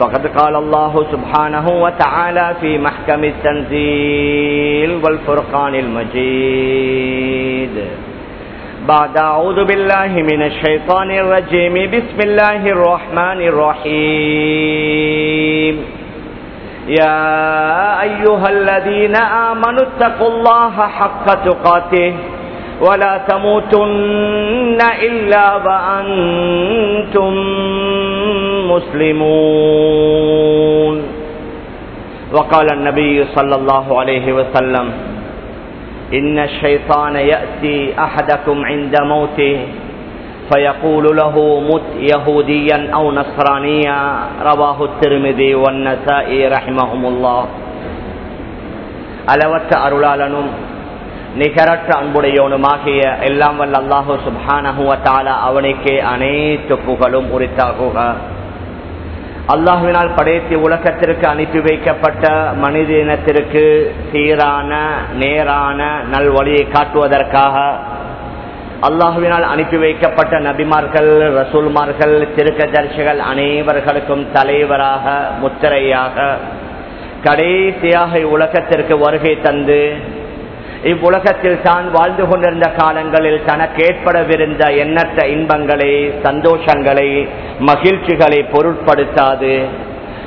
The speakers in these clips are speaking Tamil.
فقد قال الله سبحانه وتعالى في محكم التنزيل والفرقان المجيد. بعد أعوذ بالله من الشيطان الرجيم. بسم الله الرحمن الرحيم. يا أيها الذين آمنوا اتقوا الله حق تقاته ولا تموتن إلا وأنتم مسلمون وقال النبي صلى الله عليه وسلم إن الشيطان يأتي أحدكم عند موته فيقول له مت يهوديا أو نصرانيا رواه الترمذي والنسائي رحمهم الله அளவற்ற அருளாளனும் நிகரற்ற அன்புடையவனுமாகிய எல்லாம் வல்ல அல்லாஹு சுபானகுவத்தால அவனுக்கே அனைத்து புகழும் உரித்தாகுக அல்லாஹுவினால் படைத்து உலகத்திற்கு அனுப்பி வைக்கப்பட்ட மனித இனத்திற்கு சீரான நேரான நல்வழியை காட்டுவதற்காக அல்லாஹுவினால் அனுப்பி வைக்கப்பட்ட நபிமார்கள் ரசூல்மார்கள் திருக்கதர்சிகள் அனைவர்களுக்கும் தலைவராக முத்திரையாக கடைசியாக இவ்வுலகத்திற்கு வருகை தந்து இவ்வுலகத்தில் தான் வாழ்ந்து கொண்டிருந்த காலங்களில் தனக்கு ஏற்படவிருந்த எண்ணற்ற இன்பங்களை சந்தோஷங்களை மகிழ்ச்சிகளை பொருட்படுத்தாது.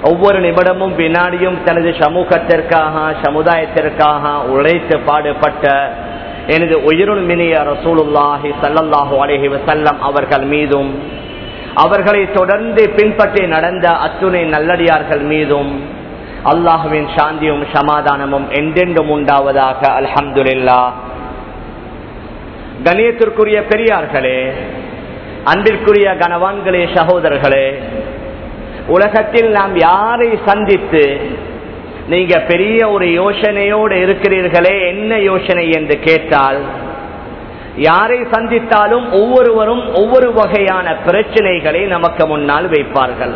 ஒவ்வொரு நிமிடமும் வினாடியும் தனது சமூகத்திற்காக சமுதாயத்திற்காக உழைத்து பாடுபட்ட எனது உயிருள் மினிய ரசூலுல்லாஹி சல்லல்லாஹு அலஹி வசல்லம் அவர்கள் மீதும் அவர்களை தொடர்ந்து பின்பற்றி நடந்த அத்துணை நல்லடியார்கள் மீதும் அல்லாஹுவின் சாந்தியும் சமாதானமும் என்றென்றும் உண்டாவதாக. அலமதுல்லா கணியத்திற்குரிய பெரியார்களே அன்பிற்குரிய கனவான்களே சகோதரர்களே உலகத்தில் நாம் யாரை சந்தித்து நீங்க பெரிய ஒரு யோசனையோடு இருக்கிறீர்களே என்ன யோசனை என்று கேட்டால் யாரை சந்தித்தாலும் ஒவ்வொருவரும் ஒவ்வொரு வகையான பிரச்சனைகளை நமக்கு முன்னால் வைப்பார்கள்.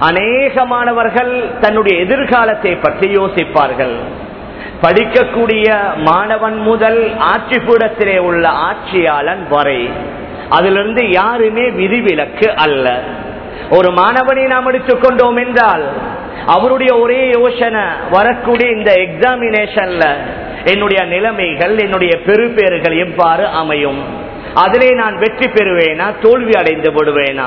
அநேகமானவர்கள் தன்னுடைய எதிர்காலத்தை பற்றி யோசிப்பார்கள். படிக்கக்கூடிய மாணவன் முதல் ஆட்சி பீடத்திலே உள்ள ஆட்சியாளன் வரை அதிலிருந்து யாருமே விதிவிலக்கு அல்ல. ஒரு மாணவனை நாம் எடுத்துக்கொண்டோம் என்றால் அவருடைய ஒரே யோசனை வரக்கூடிய இந்த எக்ஸாமினேஷன்ல என்னுடைய நிலைமைகள் என்னுடைய பெறுபேறுகள் எவ்வாறு அமையும்? அதிலே நான் வெற்றி பெறுவேனா தோல்வி அடைந்து விடுவேனா?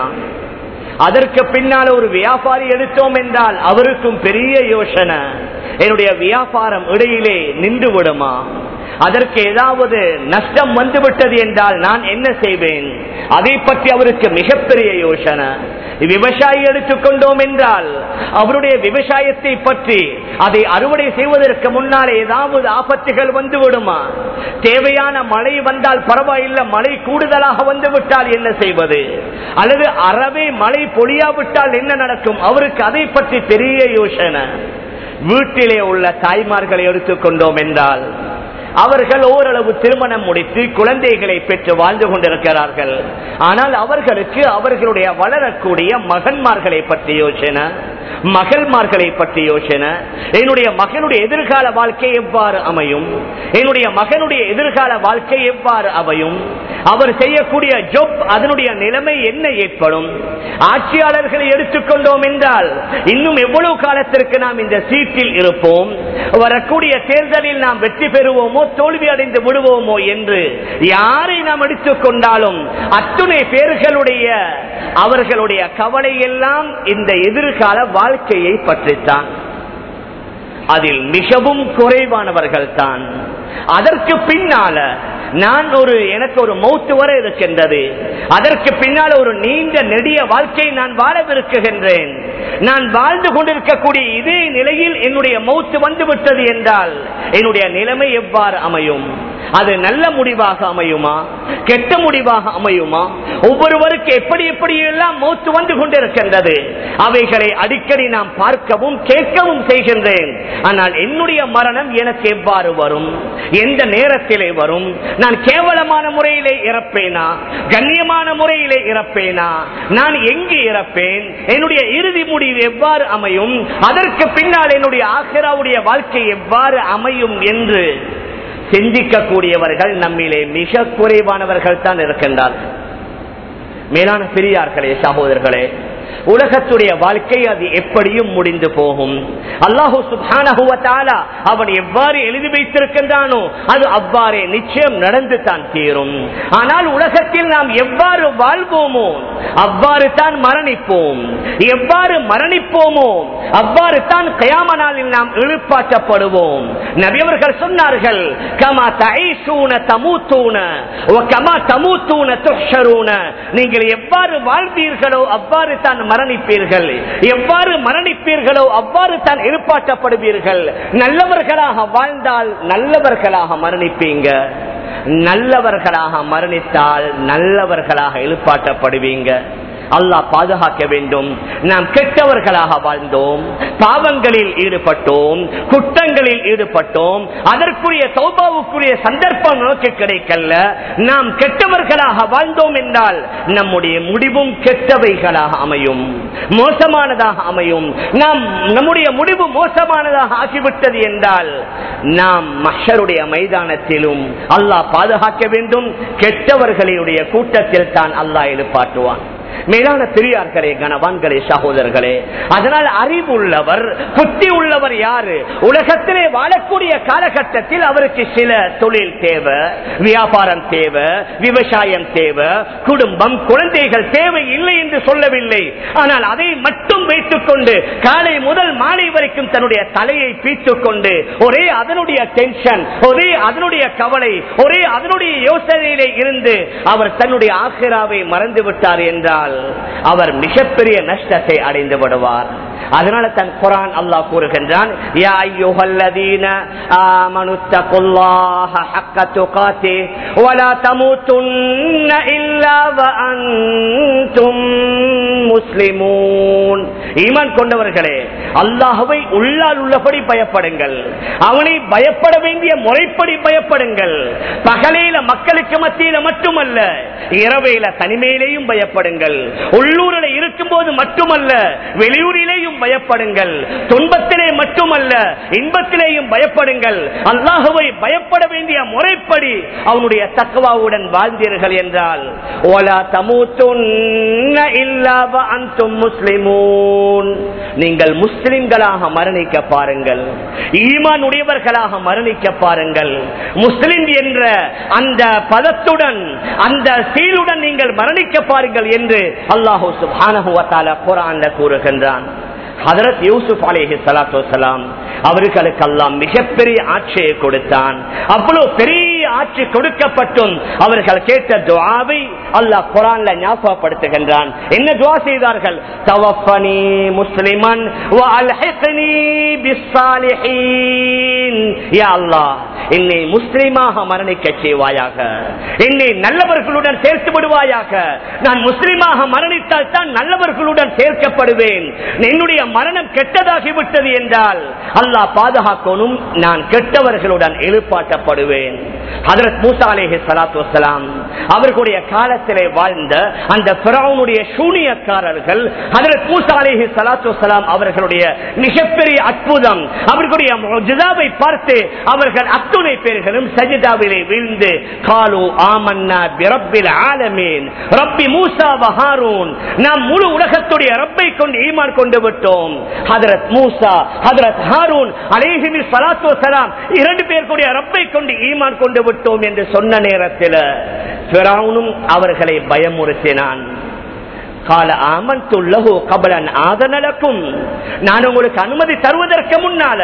அதற்கு பின்னால் ஒரு வியாபாரி எடுத்தோம் என்றால் அவருக்கும் பெரிய யோசனை என்னுடைய வியாபாரம் இடையிலே நின்று விடுமா? அதற்கு ஏதாவது நஷ்டம் வந்துவிட்டது என்றால் நான் என்ன செய்வேன்? அதை பற்றி அவருக்கு மிகப்பெரிய யோசனை. விவசாயி எடுத்துக்கொண்டோம் என்றால் அவருடைய விவசாயத்தை பற்றி அதை அறுவடை செய்வதற்கு முன்னால் ஏதாவது ஆபத்துகள் வந்து விடுமா தேவையான மழை வந்தால் பரவாயில்லை மழை கூடுதலாக வந்து விட்டால் என்ன செய்வது? அல்லது அறவே மழை பொழியாவிட்டால் என்ன நடக்கும்? அவருக்கு அதை பற்றி பெரிய யோசனை. வீட்டிலே உள்ள தாய்மார்களை எடுத்துக்கொண்டோம் என்றால் அவர்கள் ஓரளவு திருமணம் முடித்து குழந்தைகளை பெற்று வாழ்ந்து கொண்டிருக்கிறார்கள். ஆனால் அவர்களுக்கு அவர்களுடைய வளரக்கூடிய மகன்மார்களை பற்றி யோசனை மகள்மார்களை பற்றி யோசனை என்னுடைய மகனுடைய எதிர்கால வாழ்க்கை எவ்வாறு அமையும் என்னுடைய மகனுடைய எதிர்கால வாழ்க்கை எவ்வாறு அமையும் அவர் செய்யக்கூடிய ஜொப் அதனுடைய நிலைமை என்ன ஏற்படும் ஆட்சியாளர்களை எடுத்துக்கொண்டோம் என்றால் இன்னும் எவ்வளவு காலத்திற்கு நாம் இந்த சீட்டில் இருப்போம் வரக்கூடிய தேர்தலில் நாம் வெற்றி பெறுவோமோ தோல்வி அடைந்து விடுவோமோ என்று யாரை நாம் எடுத்துக்கொண்டாலும் அத்துணை பேர்களுடைய அவர்களுடைய கவலை எல்லாம் இந்த எதிர்கால வாழ்க்கையை பற்றித்தான். அதில் மிகவும் குறைவானவர்கள் தான் அதற்கு பின்னால நான் ஒரு எனக்கு ஒரு மௌத்து வர இருக்கின்றது. அதற்கு பின்னால் ஒரு நீண்ட நெடிய வாழ்க்கையை நான் வாழவிருக்குகின்றேன். நான் வாழ்ந்து கொண்டிருக்கக்கூடிய இதே நிலையில் என்னுடைய மௌத்து வந்து விட்டது என்றால் என்னுடைய நிலைமை எவ்வாறு அமையும்? அது நல்ல முடிவாக அமையுமா? கெட்ட முடிவாக அமையுமா? ஒவ்வொருவருக்கு எப்படி எப்படி எல்லாம் மௌத்து வந்து கொண்டிருக்கின்றது? அவைகளை அடிக்கடி நாம் பார்க்கவும் கேட்கவும் செய்கின்றேன். ஆனால் என்னுடைய மரணம் எனக்கு எவ்வாறு வரும்? எந்த நேரத்திலே வரும்? நான் கேவலமான முறையிலே இறப்பேனா? கண்ணியமான முறையிலே இறப்பேனா? நான் எங்கு இறப்பேன்? என்னுடைய இறுதி முடிவு எவ்வாறு அமையும்? அதற்கு பின்னால் என்னுடைய ஆசிராவுடைய வாழ்க்கை எவ்வாறு அமையும் என்று சிந்திக்கக்கூடியவர்கள் நம்மிலே மிக குறைவானவர்கள் தான் இருக்கின்றார்கள். மேலான பெரியார்களே சகோதரர்களே உலகத்துடைய வாழ்க்கை அது எப்படியும் முடிந்து போகும். அல்லாஹூ சுபான அவன் எவ்வாறு எழுதி வைத்திருக்கின்றானோ அது அவ்வாறே நிச்சயம் நடந்து தான் தீரும். ஆனால் உலகத்தில் நாம் எவ்வாறு வாழ்வோமோ அவ்வாறு தான் மரணிப்போம். எவ்வாறு மரணிப்போமோ அவ்வாறு தான் கயாம நாளில் நாம் எழுப்பாற்றப்படுவோம். நபியவர்கள் சொன்னார்கள் கமா தைசூன தமுத்தூன கமா தமுத்தூன துஷரூன நீங்கள் எவ்வாறு வாழ்வீர்களோ அவ்வாறு தான் மரணிப்பீர்கள். எவ்வாறு மரணிப்பீர்களோ அவ்வாறு தான் எதிர்பார்க்கப்படுவீர்கள். நல்லவர்களாக வாழ்ந்தால் நல்லவர்களாக மரணிப்பீங்க. நல்லவர்களாக மரணித்தால் நல்லவர்களாக எழுப்பாட்டப்படுவீங்க அல்லாஹ் பாதுகாக்க வேண்டும். நாம் கெட்டவர்களாக வாழ்ந்தோம் பாவங்களில் ஈடுபட்டோம் குற்றங்களில் ஈடுபட்டோம் அதற்குரிய சௌபாவுக்குரிய சந்தர்ப்பம் நோக்கி கிடைக்கல. நாம் கெட்டவர்களாக வாழ்ந்தோம் என்றால் நம்முடைய முடிவும் கெட்டவைகளாக அமையும். மோசமானதாக அமையும். நாம் நம்முடைய முடிவு மோசமானதாக ஆகிவிட்டது என்றால் நாம் மஷருடைய மைதானத்திலும் அல்லாஹ் பாதுகாக்க வேண்டும். கெட்டவர்களுடைய கூட்டத்தில் தான் அல்லாஹ் எழுப்பாட்டுவான் மேலான பெரியார்களே கனவான்களே சகோதரர்களே அதனால் அறிவுள்ளவர் புத்தி உள்ளவர் யாரு? உலகத்திலே வாழக்கூடிய காலகட்டத்தில் அவருக்கு சில தொழில் தேவை வியாபாரம் தேவை விவசாயம் தேவை குடும்பம் குழந்தைகள் தேவை இல்லை என்று சொல்லவில்லை. ஆனால் அதை மட்டும் வைத்துக் கொண்டு காலை முதல் மாலை வரைக்கும் தன்னுடைய தலையை பீத்துக் கொண்டு ஒரே அதனுடைய டென்ஷன் ஒரே அதனுடைய கவலை ஒரே அதனுடைய யோசனையிலே இருந்து அவர் தன்னுடைய ஆசிராவை மறந்து விட்டார் என்றால் அவர் மிகப்பெரிய நஷ்டத்தை அடைந்து விடுவார். அதனால தன் குரான் அல்லாஹ் கூறுகின்றான் முஸ்லிமூன். ஈமான் கொண்டவர்களே அல்லாஹுவை உள்ளால் உள்ளபடி பயப்படுங்கள். அவனை பயப்பட வேண்டிய முறைப்படி பயப்படுங்கள். பகலையில மக்களுக்கு மத்தியில மட்டுமல்ல இரவையில தனிமையிலேயும் பயப்படுங்கள். உள்ளூரில் இருக்கும் போது மட்டுமல்ல வெளியூரிலேயும் பயப்படுங்கள். துன்பத்திலே மட்டுமல்ல இன்பத்திலேயும் பயப்படுங்கள். அல்லாஹுவை பயப்பட வேண்டிய முறைப்படி அவனுடைய தக்குவாவுடன் வாழ்ந்தீர்கள் என்றால் ஓலா தமூத்துன்ன இல்லாவ அந்தும் முஸ்லிமூன். நீங்கள் முஸ்லிம்களாக மரணிக்க பாருங்கள். ஈமான் உடையவர்களாக மரணிக்க பாருங்கள். முஸ்லிம் என்ற அந்த பதத்துடன் அந்த சீலுடன் நீங்கள் மரணிக்க பாருங்கள் என்று அல்லாஹூ சுபானஹுவத்தால குரான் கூறுகின்றான். ஹதரத் யூசுப் அலேஹி சலாத்து வலாம் அவர்களுக்கு எல்லாம் மிகப்பெரிய ஆட்சியை கொடுத்தான். அவ்வளவு பெரிய ஆட்சி கொடுக்கப்பட்டும். அவர்கள் கேட்ட துவாவை அல்லாஹ் குரான்ல ஞாபகப்படுத்துகின்றான். என்ன துவா செய்தார்கள்? தவப்பனி முஸ்லிமன் என்னை முஸ்லிமாக மரணிக்க செய்வாயாக. என்னை நல்லவர்களுடன் சேர்த்து விடுவாயாக. நான் முஸ்லிமாக மரணித்தால் தான் நல்லவர்களுடன் சேர்க்கப்படுவேன். என்னுடைய மரணம் கெட்டதாகிவிட்டது என்றால் அல்லாஹ் பாதுகாக்கணும் நான் கெட்டவர்களுடன் எழுப்பாட்டப்படுவேன் ஹதரத் மூசா அலேஹி சலாத்து வலாம் அவர்களுடைய காலத்திலே வாழ்ந்த அந்த பிறவுனுடைய சூனியக்காரர்கள் ஹதரத் மூசா அலேஹி சலாத்து வலாம் அவர்களுடைய மிகப்பெரிய அற்புதம். அவர்களுடைய ஜிதாவை பார்த்து அவர்கள் அத்துணை பேர்களும் சஜிதாவிலே வீழ்ந்து காலு ஆமன்னா பிரப்பில் ஆலமீன். ரப்பி மூசா வஹாரூன் நாம் முழு உலகத்துடைய ரப்பை கொண்டு ஈமான் கொண்டு விட்டோம். ஹதரத் மூசா ஹதரத் ஹாரூன் அலேஹி சலாத்து சலாம் இரண்டு பேருக்குடைய ரப்பை கொண்டு ஈமான் கொண்டு விட்டோம் என்று சொன்ன நேரத்தில் அவர்களை பயமுறுத்தினான். கால ஆமந்துள்ளஹு கபலன் ஆதனலக்கும் நான் உங்களுக்கு அனுமதி தருவதற்கு முன்னால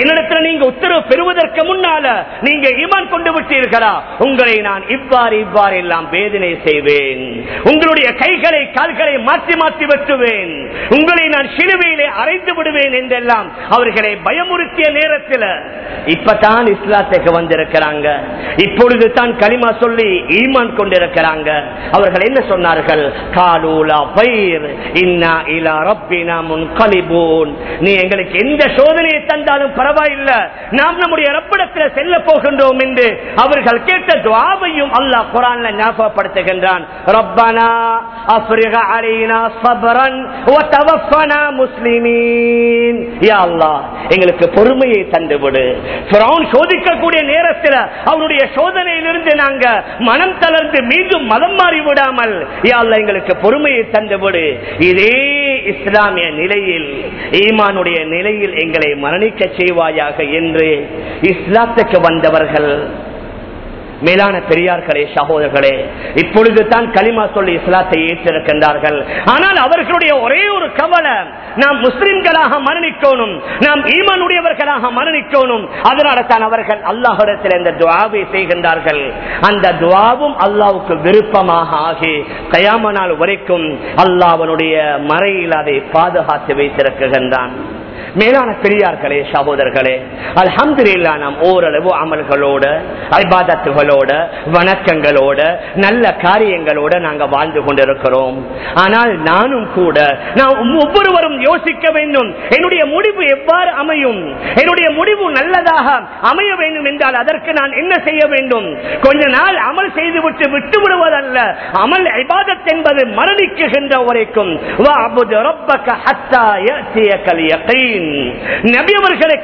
என்னிடத்துல நீங்க உத்தரவு பெறுவதற்கு முன்னால நீங்க ஈமான் கொண்டு விட்டீர்களா? உங்களை நான் இவ்வாறு இவ்வாறு எல்லாம் வேதனை செய்வேன். உங்களுடைய கைகளை கால்களை மாற்றி மாற்றி வெட்டுவேன். உங்களை நான் சிலுவையிலே அரைத்து விடுவேன் என்றெல்லாம் அவர்களை பயமுறுத்திய நேரத்தில் இப்பதான் இஸ்லாத்துக்கு வந்திருக்கிறாங்க. இப்பொழுது தான் களிமா சொல்லி ஈமான் கொண்டிருக்கிறாங்க. அவர்கள் என்ன சொன்னார்கள்? காலூலா நீ எங்களுக்கு எந்த சோதனையை தந்தாலும் பரவாயில்லை. நாம் நம்முடைய ரப்பிடத்தில் செல்ல போகின்றோம் என்று அவர்கள் கேட்ட துவாவையும் அல்லாஹ் குரான்ல ஞாபகப்படுத்துகின்றான். ரப்பனா அஃப்ரிக அலைனா சபரன் முஸ்லிமீன். யா அல்லாஹ் எங்களுக்கு பொறுமையை தந்துவிடு. சோதிக்கக்கூடிய நேரத்தில் அவருடைய சோதனையிலிருந்து நாங்க மனம் தளர்ந்து மீண்டும் மதம் மாறி விடாமல் யா எங்களுக்கு பொறுமையை தந்துவிடு. இதே இஸ்லாமிய நிலையில் ஈமானுடைய நிலையில் எங்களை மரணிக்க செய்வாயாக என்று இஸ்லாத்துக்கு வந்தவர்கள் மேலான பெரியார்களே சகோதரர்களே இப்பொழுது தான் களிமா சொல்லி இஸ்லாத்தை ஏற்றிருக்கின்றார்கள். ஆனால் அவர்களுடைய ஒரே ஒரு கவலை நாம் முஸ்லிம்களாக மரணிக்கணும் நாம் ஈமானுடையவர்களாக மரணிக்கணும். அதனால தான் அவர்கள் அல்லாஹிடத்தில் இந்த துவாவை செய்கின்றார்கள். அந்த துவாவும் அல்லாவுக்கு விருப்பமாக ஆகி கயாம நாள் வரைக்கும் அல்லாஹ்வனுடைய மறையில் அதை பாதுகாத்து வைத்திருக்கின்றான். மேலான பெரியார்களே சகோதரர்களே அல்ஹம்துலில்லா நாம் ஓரளவு அமல்களோட ஐபாதத்துகளோட வணக்கங்களோட நல்ல காரியங்களோட நாங்க வாழ்ந்து கொண்டிருக்கிறோம். ஆனால் நானும் கூட நான் ஒவ்வொருவரும் யோசிக்க வேண்டும் என்னுடைய முடிவு எவ்வாறு அமையும் என்னுடைய முடிவு நல்லதாக அமைய வேண்டும் என்றால் அதற்கு நான் என்ன செய்ய வேண்டும்? கொஞ்ச நாள் அமல் செய்துவிட்டு விட்டு விடுவதல்ல அமல் ஐபாதத் என்பது மரணிக்குகின்ற வரைக்கும் வஅபுது நபி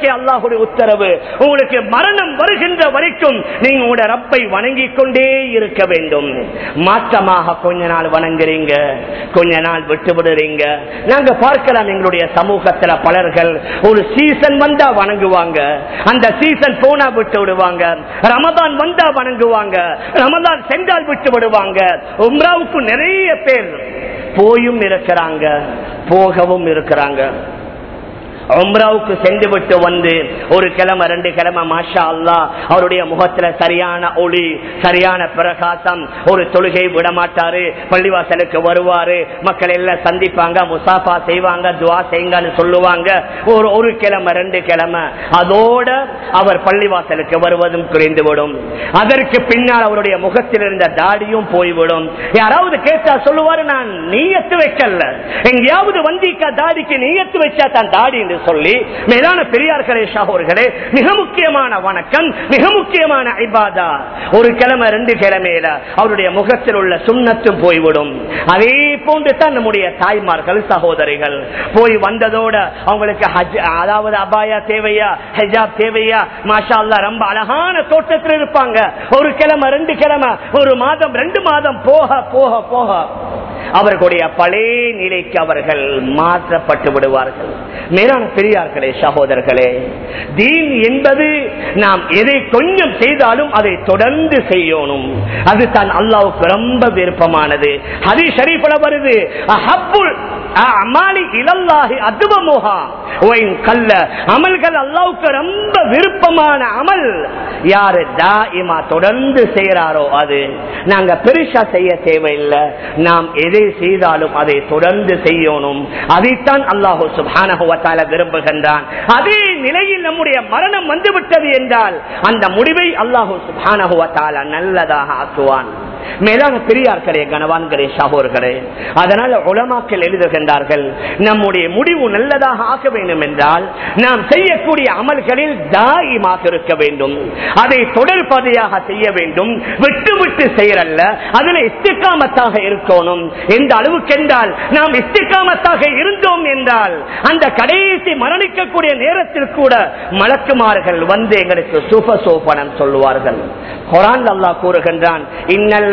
அல்லாஹுடைய உத்தரவு. உங்களுக்கு மரணம் வருகின்ற வரைக்கும் நீங்க உங்களுடைய ரப்பை வணங்கிக் கொண்டே இருக்க வேண்டும். மாற்றமாக கொஞ்ச நாள் வணங்குறீங்க. கொஞ்ச நாள் விட்டு விடுறீங்க நாங்க பார்க்கலாம் எங்களுடைய சமூகத்துல பலர்கள் ஒரு சீசன் வந்தா வணங்குவாங்க. அந்த சீசன் போனா விட்டு விடுவாங்க. ரமதான் வந்தா வணங்குவாங்க. ரமதான் சென்றால் விட்டு விடுவாங்க. உம்ராவுக்கு நிறைய பேர் போயும் இருக்கிறாங்க. போகவும் இருக்கிறாங்க. உம்ராவுக்கு சென்று விட்டு வந்து ஒரு கிழமை ரெண்டு கிழமை மாஷா அல்லா அவருடைய முகத்துல சரியான ஒளி சரியான பிரகாசம் ஒரு தொழுகை விட மாட்டாரு பள்ளிவாசலுக்கு வருவாரு மக்கள் எல்லாம் சந்திப்பாங்க முசாஃபா செய்வாங்க துவா செய்யுங்கன்னு சொல்லுவாங்க. ஒரு ஒரு கிழமை ரெண்டு கிழமை அதோட அவர் பள்ளிவாசலுக்கு வருவதும் குறைந்துவிடும். அதற்கு பின்னால் அவருடைய முகத்தில் இருந்த தாடியும் போய்விடும். யாராவது கேட்டா சொல்லுவாரு நான் நீயத்து வைக்கல எங்கேயாவது வந்திக்கா தாடிக்கு நீயத்து வச்சா தான் தாடி என்று சொல்லி மேலான பெரியார்களே ஷாகோர்களே மிக முக்கியமான வணக்கம் மிக முக்கியமான ஐபாதா ஒரு கிழமை ரெண்டு கிழமையில அவருடைய முகத்தில் உள்ள சுண்ணத்தும் போய்விடும். அதே போன்று தான் நம்முடைய தாய்மார்கள் சகோதரிகள். போய் வந்ததோட அவங்களுக்கு அதாவது அபாயா தேவையா ஹெஜாப் தேவையா? மாஷா அல்லா ரொம்ப அழகான தோட்டத்தில் இருப்பாங்க. ஒரு கிழமை ரெண்டு கிழமை ஒரு மாதம் ரெண்டு மாதம் போக போக போக. அவர்களுடைய பழைய நிலைக்கு அவர்கள் மாற்றப்பட்டு விடுவார்கள். மேலான பெரியார்களே சகோதரர்களே தீன் என்பது நாம் எதை கொஞ்சம் செய்தாலும் அதை தொடர்ந்து செய்யணும். அது தான் அல்லாவுக்கு ரொம்ப விருப்பமானது. ஹரி ஷரீஃபில் வருது அஹப்புல் கல்ல அமல்கள் அல்லாவுக்கு ரொம்ப விருப்பமான அமல். யாரு தாயிமா தொடர்ந்து செய்யறாரோ அது. நாங்க பெருசா செய்ய தேவையில்லை. நாம் எதை செய்தாலும் அதை தொடர்ந்து செய்யணும். அதைத்தான் அல்லாஹோ சுபானகுவத்தால விரும்புகின்றான். அதே நிலையில் நம்முடைய மரணம் வந்துவிட்டது என்றால் அந்த முடிவை அல்லாஹோ சுபானகுவத்தால நல்லதாக ஆக்குவான். மேலான பெரியார்களே கனவான்களே சகோர்களே அதனால உலமாக்கள் எழுதுகின்றார்கள் நம்முடைய முடிவு நல்லதாக ஆக்க வேண்டும் என்றால் நாம் செய்யக்கூடிய அமல்களில் தாயமாக இருக்க வேண்டும். அதை தொடர்பதையாக செய்ய வேண்டும். விட்டு விட்டு செய்யறல்ல. அதுல இஸ்திகாமத்தாக இருக்கணும். எந்த அளவுக்கு என்றால் நாம் இஸ்திகாமத்தாக இருந்தோம் என்றால் அந்த கடைசி மரணிக்கக்கூடிய நேரத்தில் கூட மலக்குமார்கள் வந்து எங்களுக்கு சுப சோபனம் சொல்லுவார்கள். குரான் அல்லாஹ் கூறுகின்றான் இன்னல்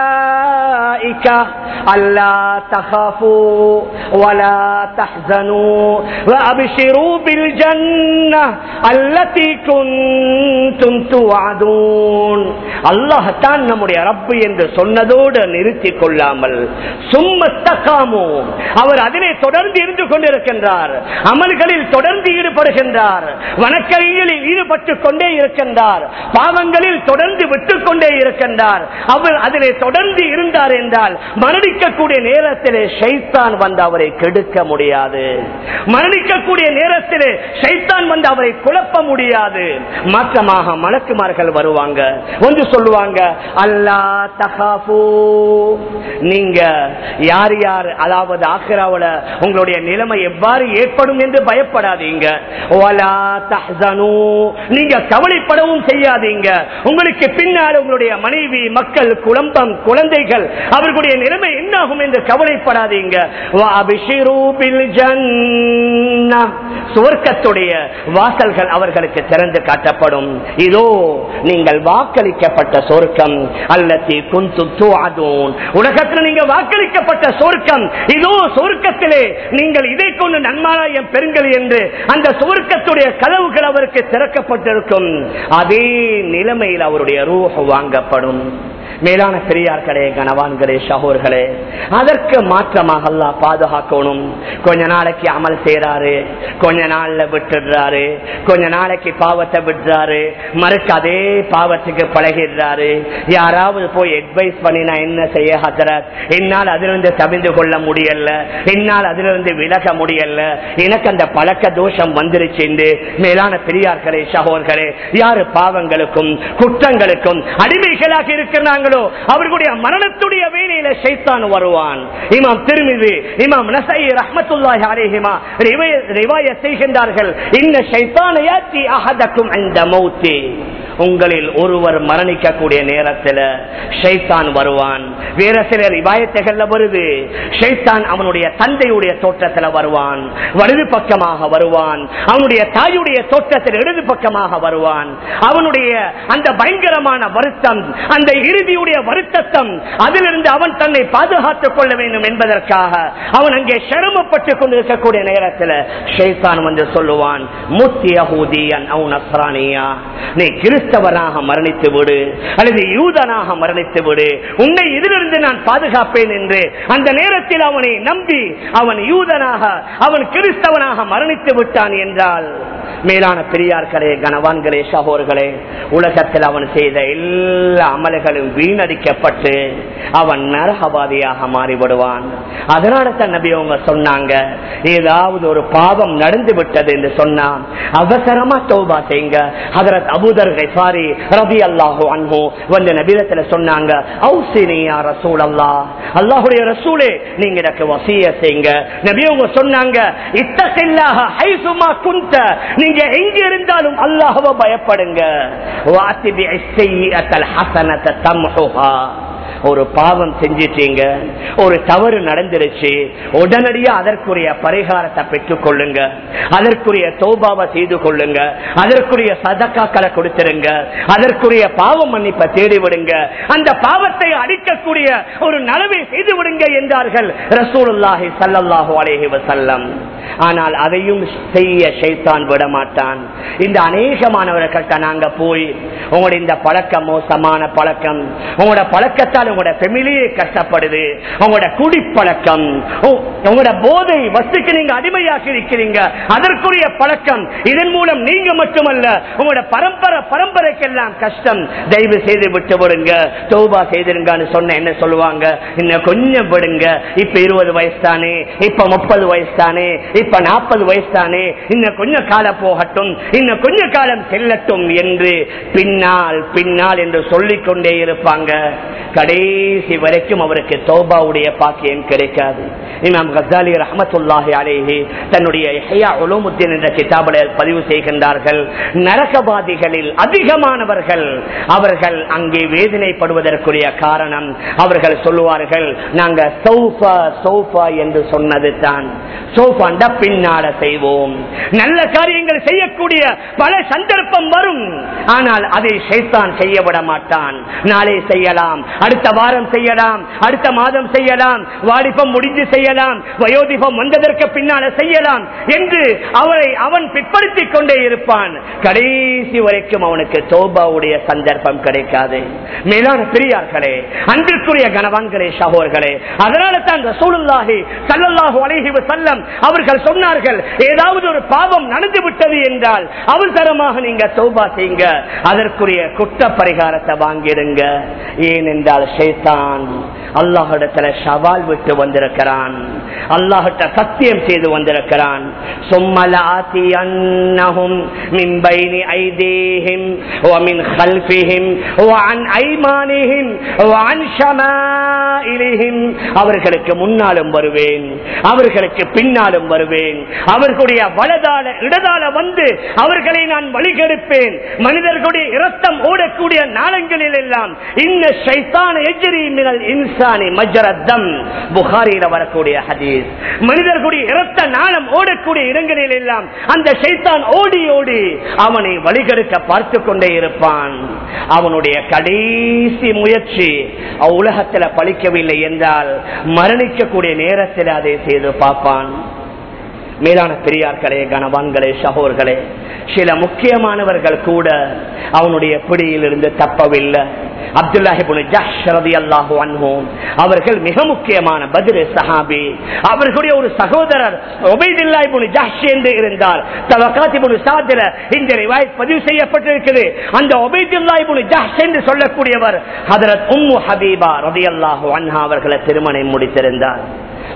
ملائكة ألا تخافوا ولا تحزنوا وأبشروا بالجنة التي كنتم توعدون الله தான் நம்முடைய ரப்பு என்று சொன்னதோடு நிறுத்திக் கொள்ளாமல் சும்மத்தகாமோ அவர் அதிலே தொடர்ந்து இருந்து கொண்டிருக்கின்றார் அமல்களில் தொடர்ந்து ஈடுபடுகின்றார் வணக்கங்களில் ஈடுபட்டுக் கொண்டே இருக்கின்றார் பாவங்களில் தொடர்ந்து விட்டுக் கொண்டே இருக்கின்றார் அவர் அதிலே தொடர்ந்து இருந்தார் என்றால் மரணிக்கக்கூடிய நேரத்திலே ஷைத்தான் வந்து அவரை கெடுக்க முடியாது. மரணிக்கக்கூடிய நேரத்திலே ஷைத்தான் வந்து அவரை குழப்ப முடியாது. மாற்றமாக மலக்குமார்கள் வருவாங்க. ஒன்று சொல்லுவாங்க அல்லா தகாபூ நீங்க யார் யார் அதாவது ஆக்ராவுல உங்களுடைய நிலைமை எவ்வாறு ஏற்படும் என்று பயப்படாதீங்க. நீங்க கவலைப்படவும் செய்யாதீங்க. உங்களுக்கு பின்னால் உங்களுடைய மனைவி மக்கள் குழம்பம் குழந்தைகள் அவர்களுடைய நிலைமை என்னாகும் என்று கவலைப்படாதீங்க. சுவர்க்கத்துடைய வாசல்கள் அவர்களுக்கு திறந்து காட்டப்படும். இதோ நீங்கள் வாக்களிக்கப்பட்ட சொர்க்கம். அல்லத்தி குந்து உலகத்தில் நீங்க வாக்களிக்கப்பட்ட சொர்க்கம். இதோ சொர்க்கத்திலே நீங்கள் இதை கொண்டு நன்மாராயம் பெறுங்கள் என்று அந்த சொர்க்கத்துடைய கதவுகள் அவருக்கு திறக்கப்பட்டிருக்கும். அதே நிலைமையில் அவருடைய ரூஹ் வாங்கப்படும். மேலான பெரியார்களே கனவான்களே சகோர்களே அதற்கு மாற்றமாக அல்லாஹ் பாதுகாக்கணும். கொஞ்ச நாளைக்கு அமல் செய்யறாரு கொஞ்ச நாள்ல விட்டுடுறாரு கொஞ்ச நாளைக்கு பாவத்தை விடுறாரு மறுக்க அதே பாவத்துக்கு பழகிடுறாரு. யாராவது போய் அட்வைஸ் பண்ணினா என்ன செய்ய ஹசரத்? என்னால் அதிலிருந்து தவிர்ந்து கொள்ள முடியல என்னால் அதிலிருந்து விலக முடியல. எனக்கு அந்த பழக்க தோஷம் வந்துருச்சு என்று மேலான பெரியார்களே சகோர்களே யாரு பாவங்களுக்கும் குற்றங்களுக்கும் அடிமைகளாக இருக்கிறாங்களோ அவர்களுடைய மரணத்துடைய வேலையில சைத்தான் வருவான். இமாம் திருமிது இமாம் நசை ரஹமத்துல்லாஹி அலைஹிமா ரிவாய செய்கின்றார்கள். இந்த சைத்தான யாத்தி அஹதக்கும் அந்த மௌத்தி. உங்களில் ஒருவர் மரணிக்கக்கூடிய நேரத்தில் ஷைத்தான் வருவான். வேற சில ரிவாயத்தைகள்ல வருது. ஷைத்தான் அவனுடைய தந்தையுடைய தோற்றத்தில் வருவான். வலது பக்கமாக வருவான். அவனுடைய தாயுடைய தோற்றத்தில் இடது பக்கமாக வருவான். அவனுடைய அந்த பயங்கரமான வருத்தம் அந்த இரு இறுதியுடைய வருத்தம் அதிலிருந்து அவன் தன்னை பாதுகாத்துக் கொள்ள வேண்டும் என்பதற்காக அவன் அங்கே சிரமப்பட்டுக் கொண்டிருக்கக்கூடிய நேரத்தில் ஷைத்தான் வந்து சொல்லுவான் முத்தியஹூதியன் அவன் அஸ்ரானியா நீ கிறிஸ்தவனாக மரணித்து விடு அல்லது யூதனாக மரணித்து விடு. உன்னை இதிலிருந்து நான் பாதுகாப்பேன் என்று அந்த நேரத்தில் அவனை நம்பி அவன் யூதனாக அவன் கிறிஸ்தவனாக மரணித்து விட்டான் என்றால் மேலான பெரியார்களே கனவான்களே சகோர்களே உலகத்தில் அவன் செய்த எல்லா அமல்களும் வீணடிக்கப்பட்டு அவன் நரகவாதியாக மாறிவிடுவான். அதனால தான் நபி அவங்க சொன்னாங்க ஏதாவது ஒரு பாவம் நடந்து விட்டது என்று சொன்னான் அவசரமா தௌபா செய்யுங்க. ஹதரத் அபுதர் கைஃபாரி ரபி அல்லாஹு அன்ஹு வந்து நபிரத்துல சொன்னாங்க ஔசினியா ரசூல் அல்லா அல்லாஹுடைய ரசூலே நீங்க எனக்கு வசிய செய்யுங்க. நபி அவங்க சொன்னாங்க இத்தகையில்லாக ஹைசுமா குந்த நீங்க எங்க இருந்தாலும் அல்லாஹ்வை பயப்படுங்க. வாத்திபி ஹசனத்தை தம் طمحها ஒரு பாவம் செஞ்சிட்டீங்க ஒரு தவறு நடந்துருச்சு உடனடியா அதற்குரிய பரிகாரத்தை பெற்றுக் கொள்ளுங்க அதற்குரிய தோபாவை செய்து கொள்ளுங்க அதற்குரிய சதக்காக்களை கொடுத்துருங்க அதற்குரிய பாவம் மன்னிப்பை தேடி விடுங்க அந்த பாவத்தை அடிக்கக்கூடிய ஒரு நலவை செய்து விடுங்க என்றார்கள் ரசூலுல்லாஹி சல்லாஹூ அலேஹி வசல்லம் ஆனால் அதையும் செய்ய சைத்தான் விட மாட்டான் இந்த அநேகமானவர்கள்ட்ட நாங்க போய் உங்களுடைய இந்த பழக்கம் மோசமான பழக்கம் உங்களோட பழக்கத்தால் உங்களோட ஃபெமிலியே கஷ்டப்படுது. உங்களோட குடிப்பழக்கம் உங்களோட போதை வஸ்துக்கு நீங்க அடிமையாக்கி இருக்கிறீங்க அதற்குரிய பழக்கம் இதன் மூலம் நீங்க மட்டுமல்ல உங்களோட பரம்பரை பரம்பரைக்கெல்லாம் கஷ்டம். தயவு செய்து விட்டு விடுங்க. தௌபா செய்திருங்கன்னு சொன்ன என்ன சொல்லுவாங்க? இன்னும் கொஞ்சம் விடுங்க. இப்ப இருபது வயசு தானே இப்ப முப்பது வயசு தானே இப்ப நாற்பது வயசு தானே இன்னும் கொஞ்சம் காலம் போகட்டும் இன்னும் கொஞ்சம் காலம் செல்லட்டும் என்று பின்னால் பின்னால் என்று சொல்லிக் கொண்டே இருப்பாங்க கடைசி வரைக்கும் அவருக்கு தௌபாவுடைய பாக்கியம் கிடைக்காது. இமாம் கசாலி ரஹமத்துல்லாஹி அலேஹி தன்னுடைய என்ற கிதாபில் பதிவு செய்கின்றார்கள். நரகவாதிகளில் அதிகமானவர்கள் அவர்கள் அங்கே வேதனைப்படுவதற்குரிய காரணம் அவர்கள் சொல்லுவார்கள் நாங்க சௌஃபா சௌஃபா என்று சொன்னது தான் சௌஃபாண்ட பின்னால செய்வோம். நல்ல காரியங்கள் செய்யக்கூடிய பல சந்தர்ப்பம் வரும். ஆனால் அதை சைத்தான் செய்ய விட மாட்டான். நாளை செய்யலாம். அடுத்த வாரம் செய்யலாம் அடுத்த மாதம் செய்யலாம் வாலிபம் முடிந்து செய்யலாம் வயோதிபம் வந்ததற்கு பின்னால செய்யலாம் என்று அவரை அவன் பிற்படுத்திக் கொண்டே இருப்பான். கடைசி வரைக்கும் அவனுக்கு தோபாவுடைய சந்தர்ப்பம் கிடைக்காது. மேலான பெரியார்களே அன்பிற்குரிய கனவான்களே சகோர்களே அதனால தான் ரசூலுல்லாஹி ஸல்லல்லாஹு அழகி செல்லம் அவர்கள் சொன்னார்கள் ஏதாவது ஒரு பாவம் நடந்து விட்டது என்றால் அவசரமாக நீங்க தௌபா செய்யுங்க அதற்குரிய குற்ற பரிகாரத்தை வாங்கிடுங்க. ஏனென்றால் அல்லாஹிடத்துல சவால் விட்டு வந்திருக்கிறான். அல்லாஹிட்ட சத்தியம் செய்து வந்திருக்கிறான். அவர்களுக்கு முன்னாலும் வருவேன். அவர்களுக்கு பின்னாலும் வருவேன். அவர்களுடைய வலதால இடதால வந்து அவர்களை நான் வழிகெடுப்பேன். மனிதர்களுடைய இரத்தம் ஓடக்கூடிய நாளங்களில் எல்லாம் இந்த சைத்தானை வரக்கூடிய ஹதீஸ். மனிதர்களுடைய இரத்த ஓடக்கூடிய இடங்களில் எல்லாம் அந்த சைத்தான் ஓடி ஓடி அவனை வழிகெடுக்க பார்த்து கொண்டே இருப்பான். அவனுடைய கடைசி முயற்சி உலகத்தில் பழிக்கவில்லை என்றால் மரணிக்கக்கூடிய நேரத்தில் அதை செய்து பார்ப்பான். மேலான பெரியார்களே கனவான்களே சகோர்களே சில முக்கியமானவர்கள் கூட அவனுடைய பிடியில் இருந்து தப்பவில்லை அவர்கள் மிக முக்கியமான பதில் சஹாபி. அவர்களுடைய ஒரு சகோதரர் என்று இருந்தார். இந்த பதிவு செய்யப்பட்டிருக்கிறது. அந்த என்று சொல்லக்கூடியவர் ஹதரத் உம்மு ஹபீபா ரதி அல்லாஹு அன்ஹா அவர்களை திருமணம் முடித்திருந்தார்.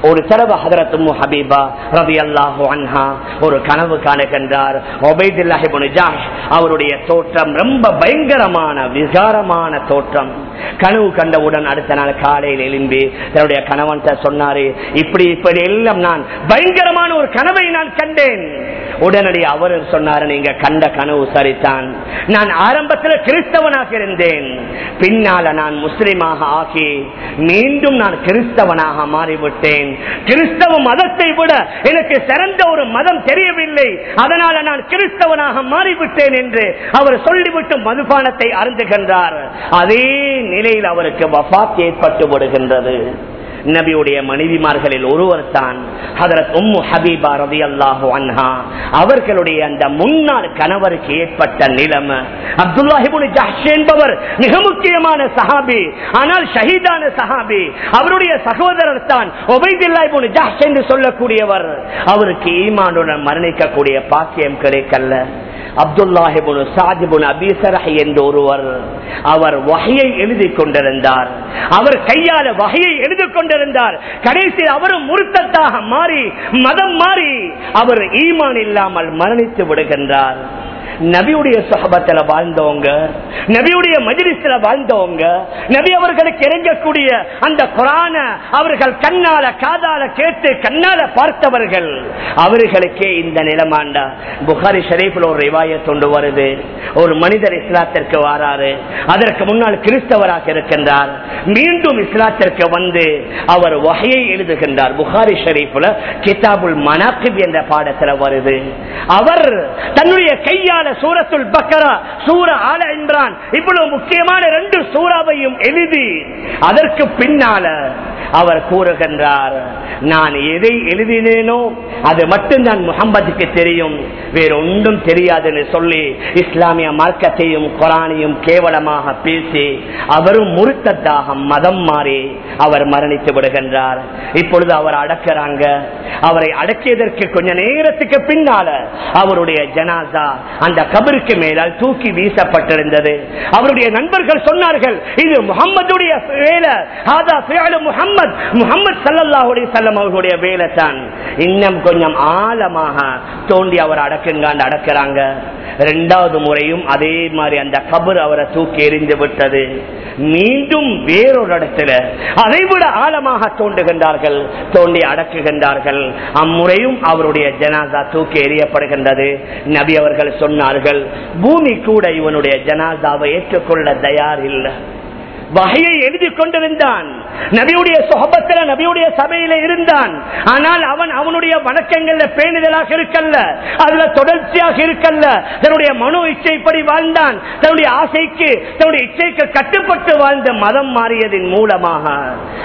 ஒரு தடவை ஹதரத் ஹபீபா ரவி அல்லாஹு அன்ஹா ஒரு கனவு காணுகின்றார். அவருடைய தோற்றம் ரொம்ப பயங்கரமான விசாரமான தோற்றம். கனவு கண்டவுடன் அடுத்த நாள் காலையில் எழும்பி தன்னுடைய கணவன் சொன்னாரு இப்படி இப்படி எல்லாம் நான் பயங்கரமான ஒரு கனவை நான் கண்டேன். உடனடி அவர் சொன்னார் நீங்க கண்ட கனவு சரித்தான். நான் ஆரம்பத்தில் கிறிஸ்தவனாக இருந்தேன். பின்னால நான் முஸ்லிமாக ஆகி மீண்டும் நான் கிறிஸ்தவனாக மாறிவிட்டேன். கிறிஸ்தவ மதத்தை விட எனக்கு சிறந்த ஒரு மதம் தெரியவில்லை. அதனால நான் கிறிஸ்தவனாக மாறிவிட்டேன் என்று அவர் சொல்லிவிட்டு மதுபானத்தை அருந்துகின்றார். அதே நிலையில் அவருக்கு வபாத் ஏற்பட்டு விடுகின்றது. நபியுடைய மனைவிமார்களில் ஒருவர் தான் ஹபீபா அல்லாஹு அன்ஹா. அவர்களுடைய அந்த முன்னாள் கணவருக்கு ஏற்பட்ட நிலைமை. அப்துல்லாஹிபுல் என்பவர் மிக முக்கியமான சஹாபி. ஆனால் ஷஹீதான சஹாபி. அவருடைய சகோதரர் தான் ஒபைதில்லாஹிபுல் ஜஹ் என்று சொல்லக்கூடியவர். அவருக்கு ஈமானுடன் மரணிக்கக்கூடிய பாக்கியம் கிடைக்கல. அப்துல்லாஹிபுன் சாஜிபுன் அபிசரஹ் என்ற ஒருவர் அவர் வகையை எழுதி கொண்டிருந்தார். அவர் கையால வகையை எழுதி கொண்டிருந்தார். கடைசி அவரும் முருத்தத்தாக மாறி மதம் மாறி அவர் ஈமான் இல்லாமல் மரணித்து விடுகின்றார். நபியுடைய சுகபத்துல வாழ்ந்தவங்க நபியுடைய மஜிலிஸ்ல வாழ்ந்தவங்க நபி அவர்களுக்கு இறங்கக்கூடிய அந்த குரான அவர்கள் கண்ணால காதால கேட்டு கண்ணால பார்த்தவர்கள் அவர்களுக்கே இந்த நிலமாண்டா புகாரி ஷரீஃபில் ஒரு ரிவாய கொண்டு வருது. ஒரு மனிதர் இஸ்லாத்திற்கு வாராரு. அதற்கு முன்னால் கிறிஸ்தவராக இருக்கின்றார். மீண்டும் இஸ்லாத்திற்கு வந்து அவர் வகையை எழுதுகின்றார். புகாரி ஷரீஃபில் கிதாபுல் மனாக்கிப் என்ற பாடத்தில் வருது. அவர் தன்னுடைய கையால் சூரத்துல் பக்கரா சூர ஆல இம்ரான். இவ்வளவு முக்கியமான ரெண்டு சூறாவையும் எழுதி அதற்கு பின்னால அவர் கூறுகின்றார். நான் எதை எழுதினேனோ அது மட்டும் தான் முகம்மதுக்கு தெரியும். வேற ஒன்றும் தெரியாதுன்னு சொல்லி இஸ்லாமிய மார்க்கத்தையும் குரானையும் கேவலமாக பேசி அவரும் முருத்தத்தாக மதம் மாறி அவர் மரணித்து விடுகின்றார். இப்பொழுது அவர் அடக்கிறாங்க. அவரை அடக்கியதற்கு கொஞ்ச நேரத்துக்கு பின்னால அவருடைய ஜனாசா அந்த கபருக்கு மேலால் தூக்கி வீசப்பட்டிருந்தது. அவருடைய நண்பர்கள் சொன்னார்கள் இது முகம்மதுடைய வேலை. முகம்மது முகமது சல்லாஹுடைய செல்லம் அவர்களுடைய வேலை தான். இன்னும் கொஞ்சம் ஆழமாக தோண்டி அவர் அடக்குங்காண்டு அடக்கிறாங்க. இரண்டாவது முறையும் அதே மாதிரி அந்த கபர் அவரை தூக்கி எறிந்து விட்டது. மீண்டும் வேறொரு இடத்துல அதைவிட ஆழமாக தோண்டுகின்றார்கள் தோண்டி அடக்குகின்றார்கள். அம்முறையும் அவருடைய ஜனாதா தூக்கி எறியப்படுகின்றது. நபி அவர்கள் சொன்னார்கள் பூமி கூட இவனுடைய ஜனாதாவை ஏற்றுக்கொள்ள தயார் இல்லை. வகையை எழுதி கொண்டிருந்தான். நபியுடைய சொகபத்தில் நபியுடைய சபையில இருந்தான். ஆனால் அவன் அவனுடைய வணக்கங்கள்ல பேணுதலாக இருக்கல்ல. அதுல தொடர்ச்சியாக இருக்கல்ல. தன்னுடைய மனு இச்சைப்படி வாழ்ந்தான். தன்னுடைய ஆசைக்கு தன்னுடைய இச்சைக்கு கட்டுப்பட்டு வாழ்ந்த மதம் மாறியதன் மூலமாக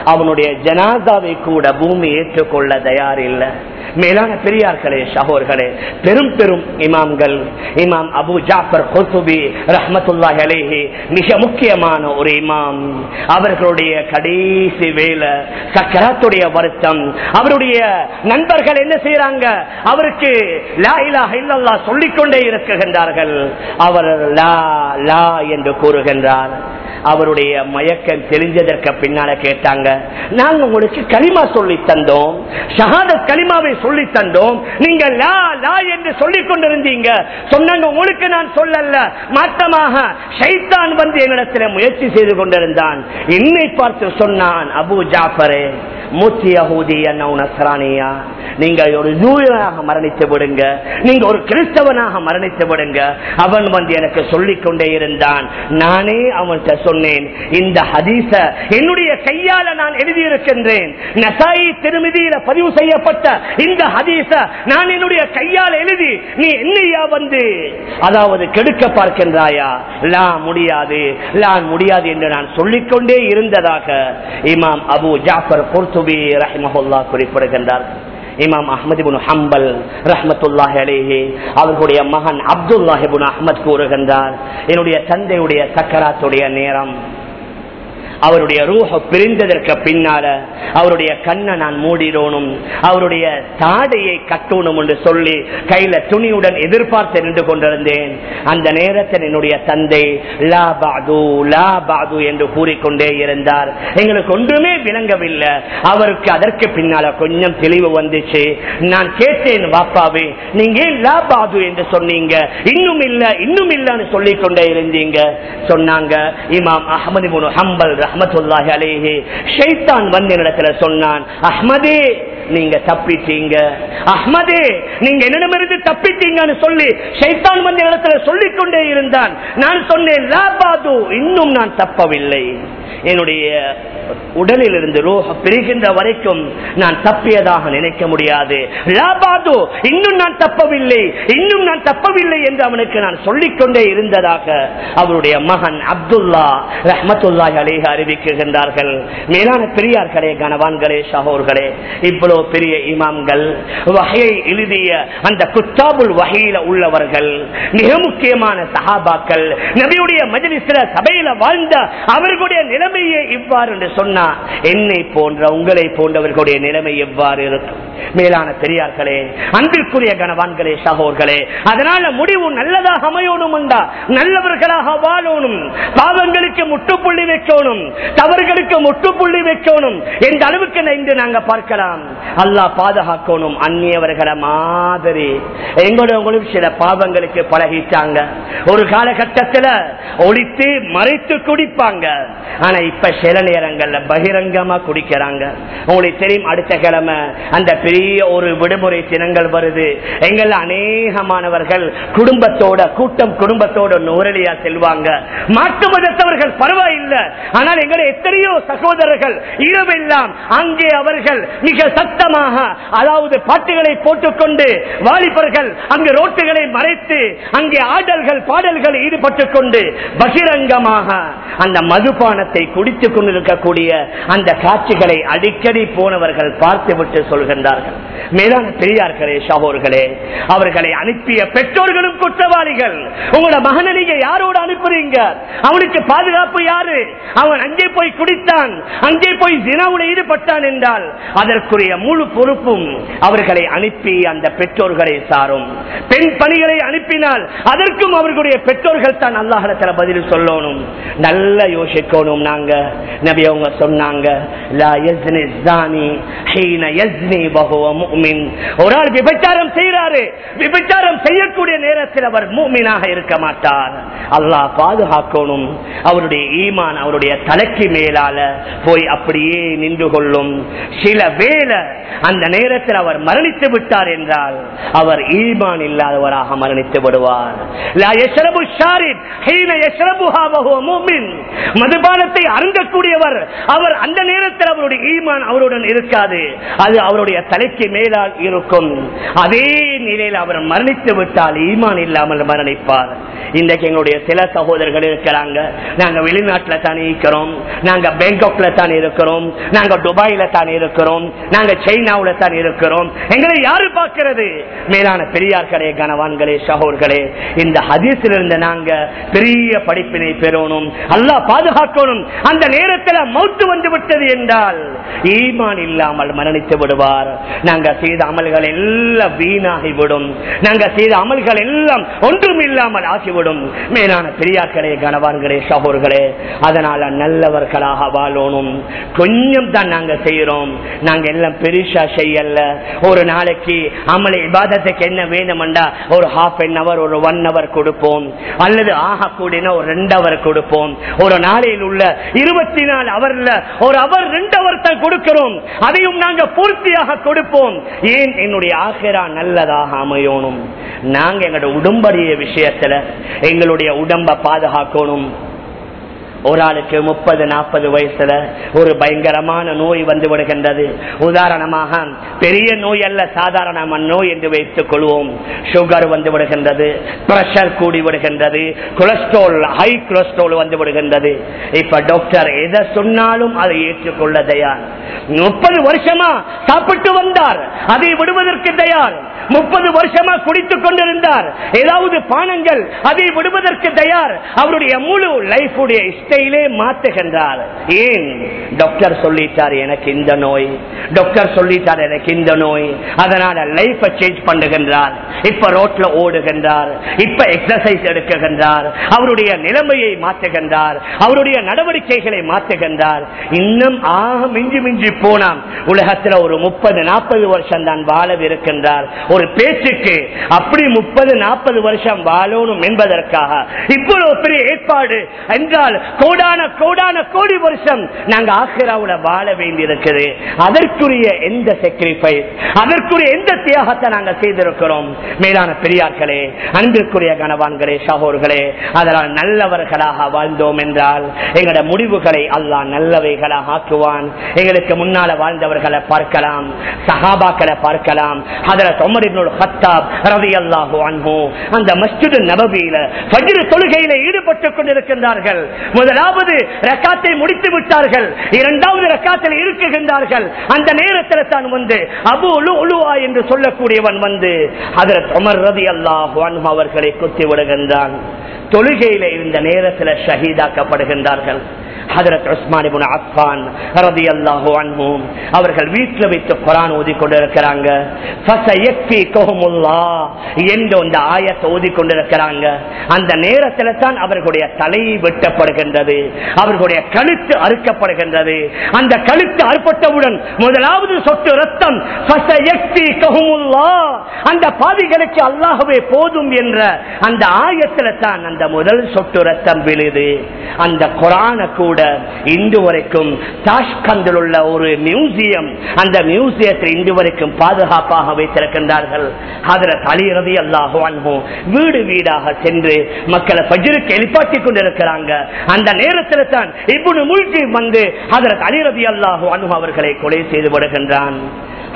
அவனுடைய ஜனாதாவை கூட பூமி ஏற்றுக்கொள்ள தயார் இல்லை. மேலான பெரியார்களே சகோர்களே பெரும் பெரும் இமாம்கள் இமாம் அபு ஜாஃபர் குர்துபி ரஹமத்துல்லா அலேஹி மிக முக்கியமான ஒரு இமாம். அவர்களுடைய கடை கடைசி வேலை சக்கராத்துடைய வருத்தம். அவருடைய நண்பர்கள் என்ன செய்யறாங்க அவருக்கு சொல்லிக்கொண்டே இருக்குகின்றார்கள் அவர் லா லா என்று கூறுகின்றார். அவருடைய மயக்கம் தெரிஞ்சதற்கு பின்னால கேட்டாங்க. நாங்க உங்களுக்கு களிமா சொல்லி தந்தோம். ஷஹாதத் களிமாவை சொல்லி தந்தோம். நீங்க லா லா என்று சொல்லிக் கொண்டிருந்தீங்க. சொன்னாங்க உங்களுக்கு நான் சொல்லல. மாற்றமாக ஷைத்தான் வந்து என்னிடத்தில் முயற்சி செய்து கொண்டிருந்தான். என்னை பார்த்து சொன்ன சொன்னான் அபு ஜாஃபரே நசரானியா நீங்க ஒரு ஜூயனாக மரணித்து விடுங்க. நீங்க ஒரு கிறிஸ்தவனாக மரணித்து விடுங்க. அவன் வந்து எனக்கு சொல்லிக் கொண்டே இருந்தான். நானே அவன்கிட்ட சொன்னேன் இந்த ஹதீச என்னுடைய கையால நான் எழுதியிருக்கின்றேன். நசாயி திருமதியில பதிவு செய்யப்பட்ட இந்த ஹதீச நான் என்னுடைய கையால் எழுதி நீ என்னையா வந்து அதாவது கெடுக்க பார்க்கின்றாயா? லா முடியாது. லா முடியாது என்று நான் சொல்லிக்கொண்டே இருந்ததாக இமாம் அபு ஜாஃபர் குர்துபி ரஹிமஹுல்லா குறிப்பிடுகின்றார். இமாம் அஹமது ஹம்பல் ரஹமத்துல்லாஹி அலேஹி அவர்களுடைய மகன் அப்துல்லாஹிபுன் அஹமத் கூறுகின்றார் என்னுடைய தந்தையுடைய சக்கராத்துடைய நேரம் அவருடைய ரூஹ பிரிந்ததற்கு பின்னால அவருடைய கண்ணை நான் மூடிடணும் அவருடைய தாடையை கட்டணும் என்று சொல்லி கையில துணியுடன் எதிர்பார்த்து நின்று கொண்டிருந்தேன். அந்த நேரத்தில் என்னுடைய தந்தை லா பாது லா பாது என்று கூறிக்கொண்டே இருந்தார். எங்களுக்கு ஒன்றுமே விளங்கவில்லை. அவருக்கு அதற்கு பின்னால கொஞ்சம் தெளிவு வந்துச்சு. நான் கேட்டேன் வாப்பாவே நீங்க ஏன் லா பாது என்று சொன்னீங்க? இன்னும் இல்ல இன்னும் இல்லன்னு சொல்லிக் கொண்டே இருந்தீங்க. சொன்னாங்க இமாம் அஹமது ஹம்பல் ரஹமத்துல்லாஹி அலேஹே. ஷைத்தான் வந்து இடத்துல சொன்னான் அஹ்மதே நீங்க தப்பிட்டீங்க. அஹ்மதே நீங்க என்னிடமிருந்து தப்பிட்டீங்கன்னு சொல்லி ஷைத்தான் வந்து இடத்துல சொல்லிக் கொண்டே இருந்தான். நான் சொன்னேன் லாபாது இன்னும் நான் தப்பவில்லை. என்னுடைய உடலில் இருந்து பிரிகின்ற வரைக்கும் நான் தப்பியதாக நினைக்க முடியாது. இன்னும் நான் தப்பவில்லை இன்னும் நான் தப்பவில்லை என்று அவனுக்கு நான் சொல்லிக்கொண்டே இருந்ததாக அவருடைய மகன் அப்துல்லா ரஹமத்துல்லாஹி அலேஹ அறிவிக்கின்றார்கள். மேலான பெரியார்களே கனவான்களே சகோர்களே இவ்வளவு பெரிய இமாம்கள் வகையை எழுதிய அந்த குத்தாபுல் வகையில உள்ளவர்கள் மிக முக்கியமான சஹாபாக்கள் நபியுடைய மஜலிசில சபையில வாழ்ந்த அவர்களுடைய நிலைமையை இவ்வாறு என்று சொன்னா என்னை போன்ற உங்களை போன்றவர்களுடைய நிலைமை எவ்வாறு இருக்கும்? மேலான பெரியார்களே அன்பிற்குரிய கனவான்களே சகோர்களே அதனால முடிவு நல்லதாக அமையணும் நல்லவர்களாக வாழணும். பாவங்களுக்கு முட்டுப்புள்ளி வைக்கணும். தவறுகளுக்கு முட்டுப்புள்ளி வைக்கணும். எந்த அளவுக்கு இன்று நாங்க பார்க்கலாம். அல்லாஹ் பாதுகாக்கணும். அந்நியவர்களை மாதிரி. எங்களும் சில பாவங்களுக்கு பழகிட்டாங்க. ஒரு காலகட்டத்தில் ஒழித்து மறைத்து குடிப்பாங்க. ஆனா இப்ப சில இடங்கள்ல பகிரங்கமா குடிக்கிறாங்க. உங்களுக்கு தெரியும் அடுத்த கிழமை அந்த பெரிய ஒரு விடுமுறை தினங்கள் வருது. எங்கள் அநேகமானவர்கள் குடும்பத்தோட கூட்டம் குடும்பத்தோட நூறலியா செல்வாங்க. மாட்டு மதத்தவர்கள் பரவாயில்லை. ஆனால் எங்களை எத்தனையோ சகோதரர்கள் இரவெல்லாம் அங்கே அவர்கள் மிக சத்தமாக அதாவது பாட்டுகளை போட்டுக்கொண்டு வாலிபர்கள் அங்கு ரோட்டுகளை மறைத்து அங்கே ஆடல்கள் பாடல்கள் ஈடுபட்டுக் கொண்டு பகிரங்கமாக அந்த மதுபானத்தை குடித்துக் இருக்கக்கூடிய அந்த காட்சிகளை அடிக்கடி போனவர்கள் பார்த்துவிட்டு சொல்கின்றார்கள். மேலான பெரியார்களே சகோர்களே அவர்களை அனுப்பிய பெற்றோர்களும் குற்றவாளிகள். உங்களோட மகனை நீங்க யாரோடு அனுப்புறீங்க? அவனுக்கு பாதுகாப்பு யாரு? அவன் அங்கே போய் குடித்தான் அங்கே போய் தினவுல ஈடுபட்டான் என்றால் அதற்குரிய முழு பொறுப்பும் அவர்களை அனுப்பி அந்த பெற்றோர்களை சாரும். பெண் பணிகளை அனுப்பினால் அதற்கும் அவர்களுடைய பெற்றோர்கள் தான் அல்லாஹிடத்தில் பதில் சொல்லணும். நல்ல யோசிக்கணும் நாங்க. நபி அவங்க சொன்னாங்க ஒரு ஆள் விபச்சாரம் செய்யறாரு விபச்சாரம் செய்யக்கூடிய நேரத்தில் அவர் மூமினாக இருக்க மாட்டார். அல்லாஹ் பாதுகாக்கணும். அவருடைய ஈமான் அவருடைய தலைக்கு மேலால போய் அப்படியே நின்று கொள்ளும். சில வேலை அந்த நேரத்தில் அவர் மரணித்து விட்டார் என்றால் அவர் ஈமான் இல்லாதவராக மரணித்து விடுவார். மதுபானத்தை அருங்கக்கூடியவர் அவர் அந்த நேரத்தில் அவருடைய ஈமான் அவருடன் இருக்காது. அது அவருடைய தலைக்கு மேலால் இருக்கும். அதே நிலையில் அவர் மரணித்து விட்டால் ஈமான் இல்லாமல் மரணிப்பார். இன்றைக்கு எங்களுடைய சில சகோதரர்கள் இருக்கிறாங்க. நாங்க வெளிநாட்டுல தானே இருக்கிறோம். நாங்க பேங்காக்ல தான் இருக்கிறோம். நாங்க துபாயில தான் இருக்கிறோம். நாங்க சைனாவில தான் இருக்கிறோம். எங்களை யாரு பார்க்கிறது? மேலான பெரியார்களே கனவான்களே சகோர்களே இந்த ஹதீஸில் இருந்து நாங்க பெரிய படிப்பினை பெறணும். அல்லா பாதுகாக்கணும். அந்த நேரத்தில் மௌத்து வந்து விட்டது என்றால் ஈமான் இல்லாமல் மரணித்து விடுவார். நாங்க செய்த அமல்கள் எல்லாம் வீணாகிவிடும். நாங்க செய்த அமல்கள் எல்லாம் ஒன்றும் இல்லாமல் ஆகிவிடும். மேலான பெரியார்களே கணவான்களே சகோர்களே அதனால நல்லவர்களாக வாழணும். கொஞ்சம் தான் நாங்க செய்யறோம் நாங்க எல்லாம் பெருசா செய்யல. ஒரு நாளைக்கு அமலை விவாதத்துக்கு என்ன வேணும்டா ஒரு ஹாஃப் அன் அவர் ஒரு ஒன் அவர் கொடுப்போம். அல்லது ஆக கூடின ஒரு ரெண்டு அவர் கொடுப்போம். ஒரு நாளையில் உள்ள இருபத்தி நாலு அவர்ல ஒரு அவர் ரெண்டு அவர் தான் கொடுக்கிறோம். அதையும் நாங்க பூர்த்தியாக கொடுப்போம். ஏன்? என்னுடைய ஆசிரா நல்லதாக அமையணும். நாங்க எங்களுடைய உடம்படிய விஷயத்துல எங்களுடைய உடம்ப பாதுகாக்கணும். ஒரு ஆளுக்கு முப்பது நாற்பது வயசுல ஒரு பயங்கரமான நோய் வந்து விடுகின்றது. உதாரணமாக பெரிய நோய் அல்ல சாதாரண நோய் என்று வைத்துக் கொள்வோம். சுகர் வந்து விடுகின்றது பிரஷர் கூடி விடுகின்றது கொலஸ்ட்ரால் ஹை கொலஸ்ட்ரால் வந்து விடுகின்றது. இப்ப டாக்டர் எதை சொன்னாலும் அதை ஏற்றுக்கொள்ள தயார். முப்பது வருஷமா சாப்பிட்டு வந்தார் அதை விடுவதற்கு தயார். முப்பது வருஷமா குடித்துக் கொண்டிருந்தார். ஏதாவது பானங்கள் அதை விடுவதற்கு தயார். அவருடைய முழு லைஃபுடைய ஸ்டைலே மாற்றுகின்றார். ஏன்? டாக்டர் சொல்லிட்டார் எனக்கு இந்த நோய். டாக்டர் சொல்லிட்டார் எனக்கு இந்த நோய். அதனால லைஃப சேஞ்ச் பண்ணுகின்றார். இப்ப ரோட்ல ஓடுகின்றார். இப்ப எக்ஸசைஸ் எடுக்குகின்றார் அவருடைய நிலைமையை மாற்றுகின்றார். அவருடைய நடவடிக்கைகளை மாற்றுகின்றார். இன்னும் ஆக மிஞ்சி மிஞ்சி போனாம். உலகத்துல ஒரு முப்பது நாற்பது வருஷம் தான் வாழவிருக்கின்றார். ஒரு பேச்சுக்கு அப்படி முப்பது நாற்பது வருஷம் வாழணும் என்பதற்காக இவ்வளவு பெரிய ஏற்பாடு என்றால் கோடான கோடான கோடி வருஷம் நாங்க ஆசிராவுல வாழ வேண்டியிருக்குது. அதற்குரிய எந்த செக்ரிஃபைஸ் அதற்குரிய எந்த தியாகத்தை நாங்க செய்திருக்கிறோம்? மேலான பெரியார்களே அன்பிற்குரிய கனவான்களே சகோர்களே அதனால் நல்லவர்களாக வாழ்ந்தோம் என்றால் எங்களோட முடிவுகளை அல்லா நல்லவைகளாக ஆக்குவான். எங்களுக்கு முன்னால வாழ்ந்தவர்களை பார்க்கலாம் சஹாபாக்களை பார்க்கலாம். அதில் தொமரினுள் ஹத்தாப் ரவி அல்லாஹு அன்பு அந்த மஸ்ஜிது நபவியில ஃபஜ்ர் தொழுகையில ஈடுபட்டுக் கொண்டிருக்கின்றார்கள். முதலாவது ரக்காத்தை முடித்து விட்டார்கள். இரண்டாவது ரக்காத்தில் இருக்குகின்றார்கள். அந்த நேரத்தில் தான் வந்து அபு உலுவா என்று சொல்லக்கூடியவன் வந்து அதர் அமர் ரதி அல்லாஹு அவர்களை குத்தி விடுகின்றான் தொழுகையில இருந்த நேரத்தில் ஷஹீதாக்கப்படுகின்றார்கள். ஹதரத் உஸ்மான் அவர்கள் வீட்டில் வைத்து குரான் ஓதி கொண்டிருக்கிறாங்க ஃபஸயக்ஃபிகுமுல்லாஹ் அந்த ஆயத்தை ஓதி கொண்டிருக்கிறாங்க அந்த நேரத்துல தான் அவர்களுடைய தலை வெட்டப்படுகின்றது. அவர்களுடைய கழுத்து அறுக்கப்படுகின்றது. அந்த கழுத்து அறுப்பட்டவுடன் முதலாவது சொட்டு ரத்தம் அந்த பாவிகளுக்கு அல்லாகவே போதும் என்ற அந்த ஆயத்துல தான் அந்த முதல் சொட்டு ரத்தம் விழுது. அந்த குரான கூட இன்று வரைக்கும் தாஷ்கந்தில் உள்ள ஒரு மியூசியம் அந்த மியூசியத்தை இன்று வரைக்கும் பாதுகாப்பாக வைத்திருக்கின்றார்கள். அதில் தலையிறதி அல்லாஹோ வீடு வீடாக சென்று மக்களை பஜருக்கு எழுப்பாட்டி கொண்டிருக்கிறாங்க. அந்த நேரத்தில் தான் இப்படி மூழ்கி வந்து அதில் தலையிறதி அல்லாஹோ அன்பு அவர்களை கொலை செய்து விடுகின்றான்.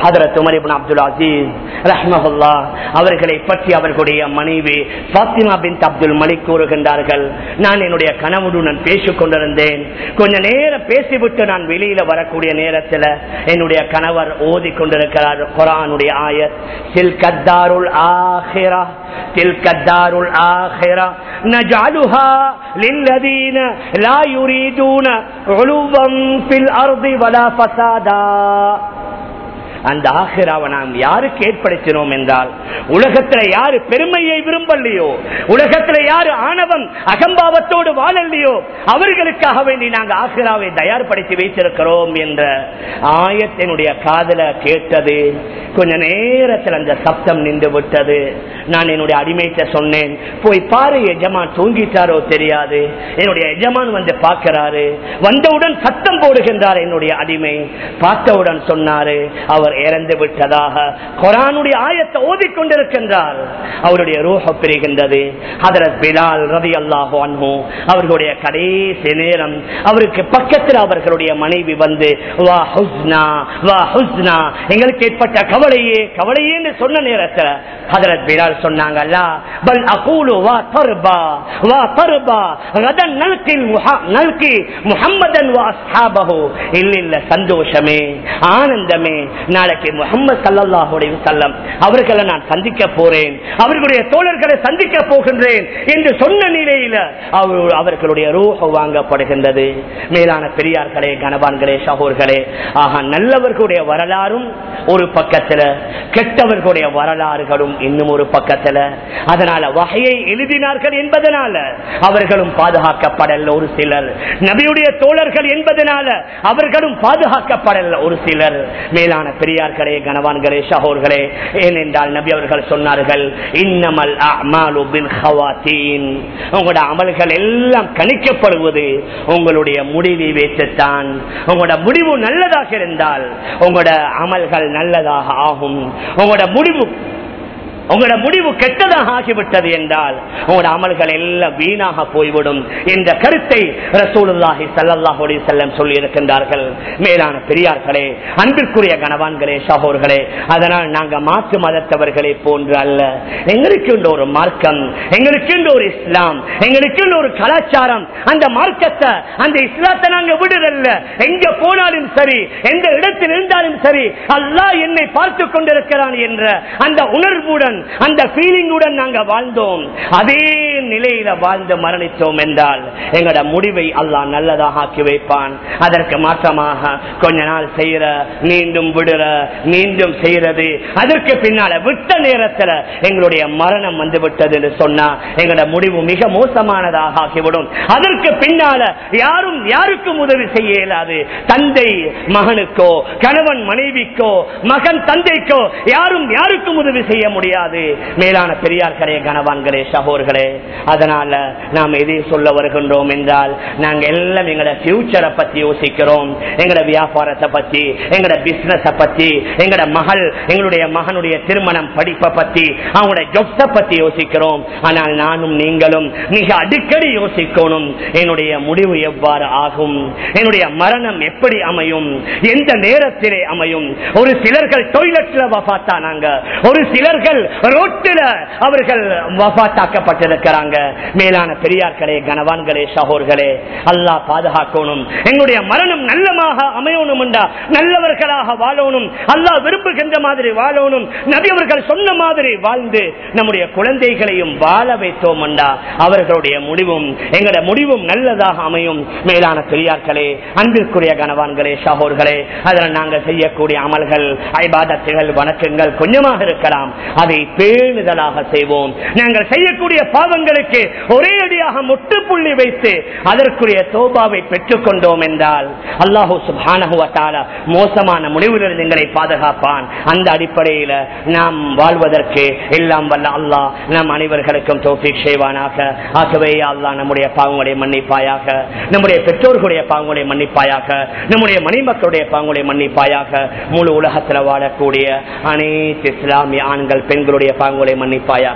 ஹதரத் உமர் இப்னு அப்துல் அசீஸ் ரஹ்மஹுல்லா அவர்களை பற்றி அவர்களுடைய மனைவி ஃபாத்திமா பின் அப்துல் மலிக் கூறுகின்றார்கள். நான் என்னுடைய கணவனுடன் பேசிக் கொண்டிருந்தேன் கொஞ்ச நேரம் பேசிவிட்டு நான் வெளியில வரக்கூடிய நேரத்தில் என்னுடைய கணவர் ஓதி கொண்டிருக்கிறார் குரானுடைய ஆயத் தில் கத்தாருல் ஆஹிரா தில் கத்தாருல் ஆஹிரா نجعلها للذين لا يريدون علوا في الأرض ولا فسادا அந்த ஆகிராவை நாம் யாருக்கு ஏற்படுத்தினோம் என்றால் உலகத்துல யாரு பெருமையை விரும்பலையோ உலகத்துல யாரு ஆணவம் அகம்பாவத்தோடு வாழலையோ அவர்களுக்காக வேண்டி நாங்கள் ஆசிராவை தயார்படுத்தி வைத்திருக்கிறோம் என்ற ஆயத்தினுடைய காதல கேட்டது. கொஞ்ச நேரத்தில் அந்த சப்தம் நின்று விட்டது. நான் என்னுடைய அடிமைட்ட சொன்னேன் போய் பாரு எஜமான் தூங்கிட்டாரோ தெரியாது. என்னுடைய எஜமான் வந்து பார்க்கிறாரு. வந்தவுடன் சத்தம் போடுகின்றார் என்னுடைய அடிமை. பார்த்தவுடன் சொன்னாரு அவர் அவர் இறந்து விட்டதாக குரானுடைய ஆயத்தை ஓதிக்கொண்டிருக்கின்றார். அவருடைய ரூஹ பிரிகின்றது. ஹதரத் பிலால் ரவி அல்லாஹோ அன்போ அவர்களுடைய கடைசி நேரம். அவருக்கு பக்கத்தில் அவர்களுடைய மனைவி வந்து வா ஹுஸ்னா வா ஹுஸ்னா. எங்களுக்கு ஏற்பட்ட கவலையே கவலையே சொன்ன நேரத்தில் ஹதரத் பிலால் சொன்னாங்கல்ல பல் அகூலு வா தர்பா வா தர்பா ரதன் நல்கில் நல்கி முஹம்மதன் வா அஸ்ஹாபஹு." இல்ல இல்ல சந்தோஷமே ஆனந்தமே நான் நாளைக்கு முகமது சல்லாஹுடைய செல்லம் அவர்களை நான் சந்திக்க போறேன். அவர்களுடைய தோழர்களை சந்திக்க போகின்றேன் என்று சொன்ன நிலையில அவர்களுடைய ரூஹ வாங்கப்படுகின்றது. மேலான பெரியார்களே கனவான்களே சகோர்களே ஆக நல்லவர்களுடைய வரலாறும் ஒரு பக்கத்துல கெட்டவர்களுடைய வரலாறுகளும் இன்னும் ஒரு பக்கத்துல. அதனால வகையை எழுதினார்கள் என்பதனால அவர்களும் பாதுகாக்கப்படல ஒரு சிலர். நபியுடைய தோழர்கள் என்பதனால அவர்களும் பாதுகாக்கப்படல ஒரு சிலர். மேலான பெரியார்களே கனவான்களே சகோர்களே ஏனென்றால் நபி அவர்கள் சொன்னார்கள் இன்னமல் ஹவாத்தீன் உங்களோட அமல்கள் எல்லாம் கணிக்கப்படுவது உங்களுடைய முடிவை வைத்துத்தான். உங்களோட முடிவு நல்லதாக இருந்தால் உங்களோட அமல்கள் நல்லதாக ஆகும். உங்களோட முடிவு உங்களோட முடிவு கெட்டதாக ஆகிவிட்டது என்றால் உங்களோட அமல்கள் எல்லாம் வீணாக போய்விடும் என்ற கருத்தை ரசூலுல்லாஹி ஸல்லல்லாஹு செல்லம் சொல்லி இருக்கின்றார்கள் மேலான பெரியார்களே அன்பிற்குரிய கணவான்களே சகோர்களே அதனால் நாங்க மாற்று மதத்தவர்களை போன்று அல்ல. எங்களுக்கு ஒரு மார்க்கம் எங்களுக்கு ஒரு இஸ்லாம் எங்களுக்கு ஒரு கலாச்சாரம். அந்த மார்க்கத்தை அந்த இஸ்லாத்தை நாங்க விடுதல்ல. எங்க போனாலும் சரி எந்த இடத்தில் இருந்தாலும் சரி அல்லாஹ் என்னை பார்த்து கொண்டிருக்கிறான் என்ற அந்த உணர்வுடன் அந்த ஃபீலிங்குடன் நாங்க வாழ்ந்தோம். அதே நிலையில வாழ்ந்து மரணித்தோம் என்றால் எங்களோட முடிவை அல்லாஹ் நல்லதாக ஆக்கி வைப்பான். அதற்கு மாற்றமாக கொஞ்ச நாள் செய்யற மீண்டும் விடுற மீண்டும் செய்யறது அதற்கு பின்னால விட்ட நேரத்தில் எங்களுடைய மரணம் வந்து விட்டது என்று சொன்னா எங்களோட முடிவு மிக மோசமானதாக ஆகிவிடும். அதற்கு பின்னால யாரும் யாருக்கும் உதவி செய்ய இயலாது. தந்தை மகனுக்கோ கணவன் மனைவிக்கோ மகன் தந்தைக்கோ யாரும் யாருக்கும் உதவி செய்ய முடியாது. மேலான பெரியார்களே கணவான்களே சகோர்களே அதனால நாம் எதை சொல்ல வருகின்றோம் என்றால் நாங்க எல்லாம் எங்களோட பியூச்சரை பத்தி யோசிக்கிறோம். எங்களோட வியாபாரத்தை பத்தி எங்களோட பிசினஸ பத்தி எங்களோட மகள் எங்களுடைய மகனுடைய திருமணம் படிப்பை பத்தி அவங்களோட ஜொப்ஸை பத்தி யோசிக்கிறோம். ஆனால் நானும் நீங்களும் மிக அடிக்கடி யோசிக்கணும் என்னுடைய முடிவு எவ்வாறு ஆகும்? என்னுடைய மரணம் எப்படி அமையும்? எந்த நேரத்திலே அமையும்? ஒரு சிலர்கள் டொய்லெட்ல நாங்க. ஒரு சிலர்கள் ரோட்டில அவர்கள் வபாத்தாக்கப்பட்டிருக்கிறாங்க மேலான பெரியார்களே கனவான்களே சகோர்களே அல்லா பாதுகாக்கணும். எங்களுடைய மரணம் நல்லமாக அமையணும் நல்லவர்களாக வாழணும். அல்லா விரும்புகின்ற மாதிரி வாழணும். நபி அவர்கள் சொன்ன மாதிரி வாழ்ந்து நம்முடைய குழந்தைகளையும் வாழ வைத்தோம் அவர்களுடைய முடிவும் எங்களுடைய முடிவும் நல்லதாக அமையும். மேலான பெரியார்களே அன்பிற்குரிய கனவான்களே சகோர்களே அதில் நாங்கள் செய்யக்கூடிய அமல்கள் ஐபாதத்துகள் வணக்கங்கள் கொஞ்சமாக இருக்கலாம். அதை பேணுதலாக செய்வோம். நாங்கள் செய்யக்கூடிய பாவங்களுக்கு ஒரே அடியாக முட்டுப்புள்ளி வைத்து அதற்குரிய தோபாவை பெற்றுக் கொண்டோம் என்றால் அல்லாஹூ சுபானகுவத்தால மோசமான முடிவிலிருந்து எங்களை பாதுகாப்பான். அந்த அடிப்படையில் நாம் வாழ்வதற்கு எல்லாம் வல்ல அல்லாஹ் நம் அனைவர்களுக்கும் தோப்பிக் செய்வானாக. ஆகவே அல்லாஹ் நம்முடைய பாவங்களுடைய மன்னிப்பாயாக. நம்முடைய பெற்றோர்களுடைய பாவங்களுடைய மன்னிப்பாயாக. நம்முடைய மணிமக்களுடைய பாவங்களுடைய மன்னிப்பாயாக. முழு உலகத்தில் வாழக்கூடிய அனைத்து இஸ்லாமிய ஆண்கள் பெண்கள் எங்களுடைய பாங்குகளை மன்னிப்பாயா?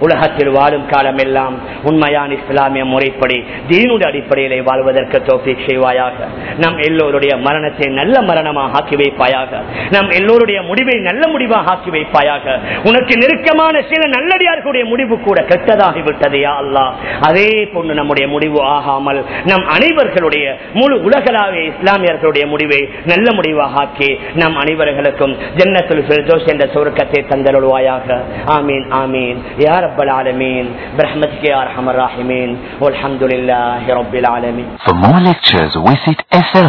உலகத்தில் வாழும் காலமெல்லாம் உண்மையான இஸ்லாமிய முறைப்படி தீனுடைய அடிப்படையிலே வாழ்வதற்கு தோப்பி செய்வாயாக. நம் எல்லோருடைய மரணத்தை நல்ல மரணமாக ஆக்கி வைப்பாயாக. நம் எல்லோருடைய முடிவை நல்ல முடிவாக ஆக்கி வைப்பாயாக. உனக்கு நெருக்கமான சில நல்லடியார்களுடைய முடிவு கூட கெட்டதாகிவிட்டது யா அல்லாஹ். அதே போன்று நம்முடைய முடிவு ஆகாமல் நம் அனைவர்களுடைய முழு உலகளாவிய இஸ்லாமியர்களுடைய முடிவை நல்ல முடிவாக ஆக்கி நம் அனைவர்களுக்கும் ஜன்னத்தில் ஃபிர்தோஸ் என்ற சுருக்கத்தை தந்தருள்வாயாக. ஆமீன் ஆமீன். யா رب العالمين. برحمتك يا أرحم الراحمين. والحمد لله رب العالمين.